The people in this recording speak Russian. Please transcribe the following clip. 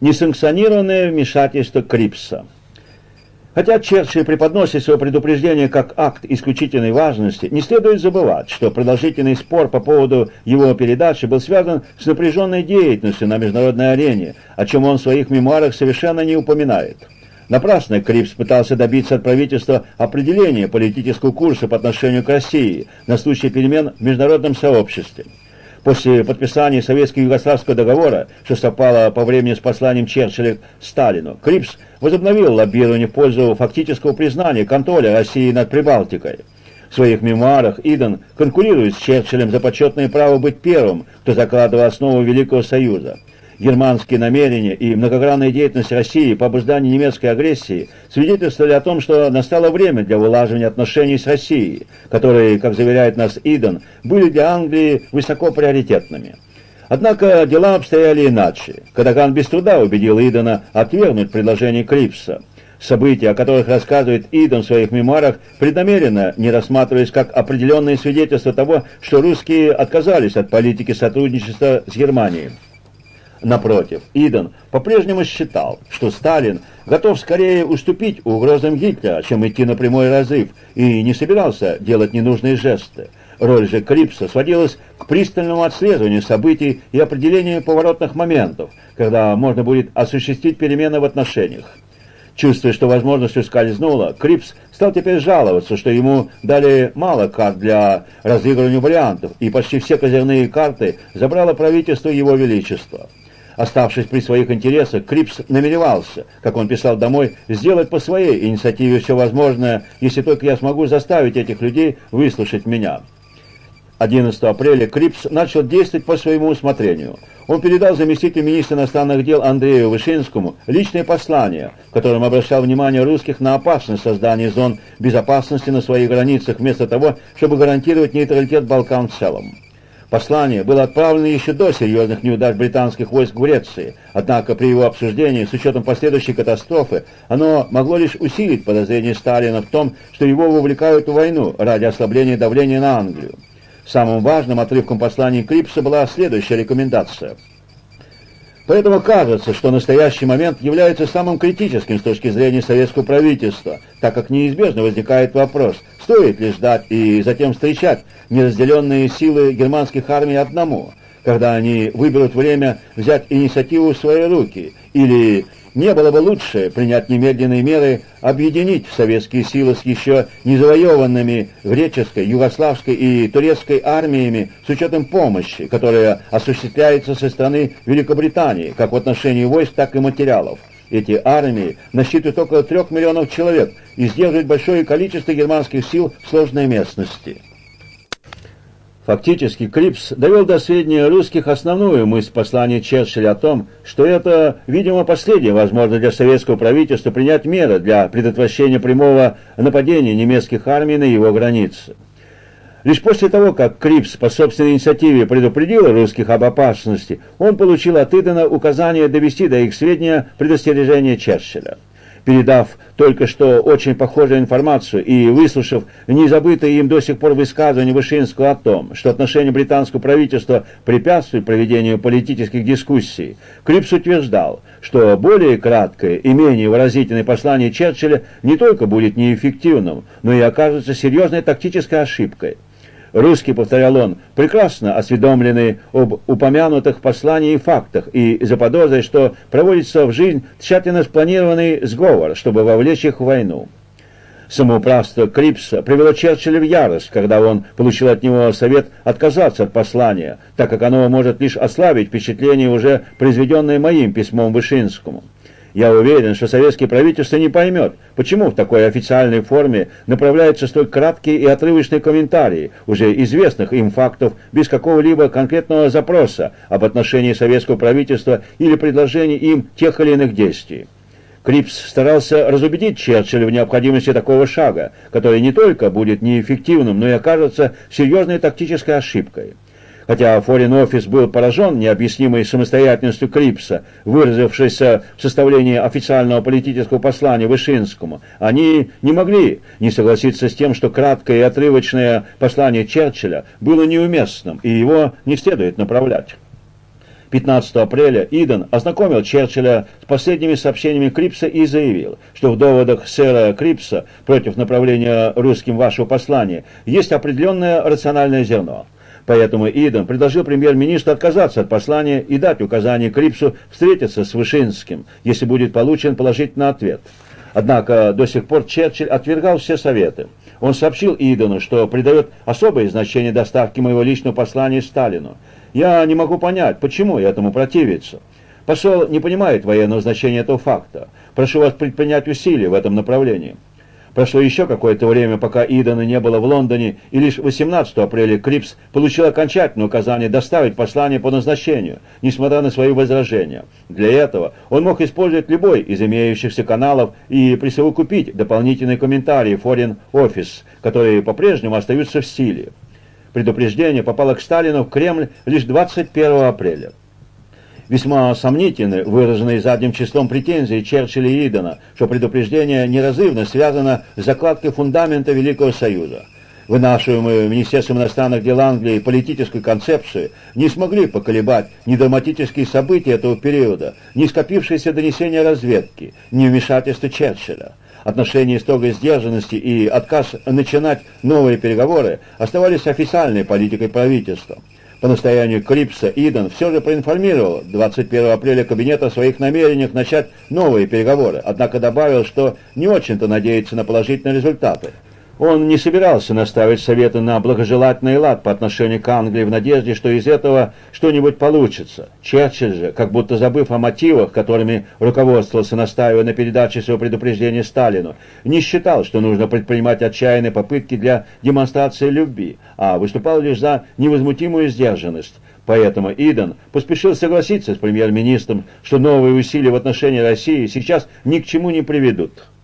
Несанкционированное вмешательство Крипса. Хотя Черчилль преподносит свое предупреждение как акт исключительной важности, не следует забывать, что продолжительный спор по поводу его передачи был связан с напряженной деятельностью на международной арене, о чем он в своих мемуарах совершенно не упоминает. Напрасно Крипс пытался добиться от правительства определения политического курса по отношению к России на случай перемен в международном сообществе. После подписания Советско-Югославского договора, что совпало по времени с посланием Черчилля Сталину, Крипс возобновил лоббирование в пользу фактического признания контроля России над Прибалтикой. В своих мемуарах Иден конкурирует с Черчиллем за почетное право быть первым, кто закладывал основу Великого Союза германские намерения и многогранная деятельность России по обузданию немецкой агрессии свидетельствовали о том, что настало время для вылаживания отношений с Россией, которые, как заверяет нас Иден, были для Англии высоко приоритетными. Однако дела обстояли иначе. Кадаган без труда убедил Идена отвергнуть предложение Крипса. События, о которых рассказывает Иден в своих мемуарах, преднамеренно не рассматривались как определенные свидетельства того, что русские отказались от политики сотрудничества с Германией. Напротив, Иден по-прежнему считал, что Сталин готов скорее уступить угрозам Гитлера, чем идти на прямой разрыв, и не собирался делать ненужные жесты. Роль же Крипса сводилась к пристальному отслеживанию событий и определению поворотных моментов, когда можно будет осуществить перемены в отношениях. Чувствуя, что возможность ускользнула, Крипс стал теперь жаловаться, что ему дали мало карт для разыгрывания вариантов, и почти все козырные карты забрало правительство Его Величества. Оставшись при своих интересах, Крипс намеревался, как он писал домой, сделать по своей инициативе все возможное, если только я смогу заставить этих людей выслушать меня. 11 апреля Крипс начал действовать по своему усмотрению. Он передал заместителю министра иностранных дел Андрею Вышинскому личное послание, в котором обращал внимание русских на опасность создания зон безопасности на своих границах, вместо того, чтобы гарантировать нейтралитет Балкан в целом. Послание было отправлено еще до серьезных неудач британских войск в Греции, однако при его обсуждении, с учетом последующей катастрофы, оно могло лишь усилить подозрение Сталина в том, что его вовлекают в войну ради ослабления давления на Англию. Самым важным отрывком послания Крипса была следующая рекомендация – Поэтому кажется, что настоящий момент является самым критическим с точки зрения советского правительства, так как неизбежно возникает вопрос, стоит ли ждать и затем встречать неразделенные силы германских армий одному, когда они выберут время взять инициативу в свои руки, или не было бы лучше принять немедленные меры объединить советские силы с еще не завоеванными греческой, югославской и турецкой армиями с учетом помощи, которая осуществляется со стороны Великобритании, как в отношении войск, так и материалов. Эти армии насчитывают около трех миллионов человек и сдерживают большое количество германских сил в сложной местности. Фактически Крипс довел до сведения русских основную мысль послания Черчилля о том, что это, видимо, последняя возможность для советского правительства принять меры для предотвращения прямого нападения немецких армий на его границы. Лишь после того, как Крипс по собственной инициативе предупредил русских об опасности, он получил от Идена указание довести до их сведения предостережение Черчилля передав только что очень похожую информацию и выслушав незабытые им до сих пор высказывания Вышинского о том, что отношение британского правительства препятствует проведению политических дискуссий, Крипс утверждал, что более краткое и менее выразительное послание Черчилля не только будет неэффективным, но и окажется серьезной тактической ошибкой. Русский, повторял он, прекрасно осведомлены об упомянутых посланиях и фактах и заподозрят, что проводится в жизнь тщательно спланированный сговор, чтобы вовлечь их в войну. Самоуправство Крипса привело Черчилля в ярость, когда он получил от него совет отказаться от послания, так как оно может лишь ослабить впечатление, уже произведенное моим письмом Вышинскому. Я уверен, что советское правительство не поймет, почему в такой официальной форме направляются столь краткие и отрывочные комментарии уже известных им фактов без какого-либо конкретного запроса об отношении советского правительства или предложений им тех или иных действий. Крипс старался разубедить Черчилля в необходимости такого шага, который не только будет неэффективным, но и окажется серьезной тактической ошибкой. Хотя Foreign Office был поражен необъяснимой самостоятельностью Крипса, выразившейся в составлении официального политического послания Вышинскому, они не могли не согласиться с тем, что краткое и отрывочное послание Черчилля было неуместным, и его не следует направлять. 15 апреля Иден ознакомил Черчилля с последними сообщениями Крипса и заявил, что в доводах сэра Крипса против направления русским вашего послания есть определенное рациональное зерно. Поэтому Иден предложил премьер-министру отказаться от послания и дать указание Крипсу встретиться с Вышинским, если будет получен положительный ответ. Однако до сих пор Черчилль отвергал все советы. Он сообщил Идену, что придает особое значение доставке моего личного послания Сталину. Я не могу понять, почему этому противиться. Посол не понимает военного значения этого факта. Прошу вас предпринять усилия в этом направлении. Прошло еще какое-то время, пока Идана не было в Лондоне, и лишь 18 апреля Крипс получил окончательное указание доставить послание по назначению, несмотря на свои возражения. Для этого он мог использовать любой из имеющихся каналов и присовокупить дополнительные комментарии Foreign Office, которые по-прежнему остаются в силе. Предупреждение попало к Сталину в Кремль лишь 21 апреля. Весьма сомнительны выраженные задним числом претензии Черчилля и Идена, что предупреждение неразрывно связано с закладкой фундамента Великого Союза. Вынашиваемые Министерством иностранных дел Англии политической концепции не смогли поколебать ни драматические события этого периода, ни скопившиеся донесения разведки, ни вмешательство Черчилля. Отношения строгой сдержанности и отказ начинать новые переговоры оставались официальной политикой правительства. По настоянию Крипса Иден все же проинформировал 21 апреля кабинет о своих намерениях начать новые переговоры, однако добавил, что не очень-то надеется на положительные результаты. Он не собирался наставить Советы на благожелательный лад по отношению к Англии в надежде, что из этого что-нибудь получится. Черчилль же, как будто забыв о мотивах, которыми руководствовался, настаивая на передаче своего предупреждения Сталину, не считал, что нужно предпринимать отчаянные попытки для демонстрации любви, а выступал лишь за невозмутимую сдержанность. Поэтому Иден поспешил согласиться с премьер-министром, что новые усилия в отношении России сейчас ни к чему не приведут.